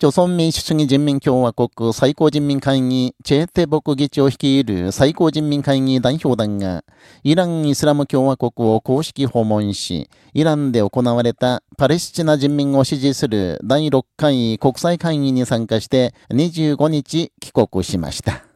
朝鮮民主主義人民共和国最高人民会議チェーテボク議長率いる最高人民会議代表団が、イラン・イスラム共和国を公式訪問し、イランで行われたパレスチナ人民を支持する第6回国際会議に参加して25日帰国しました。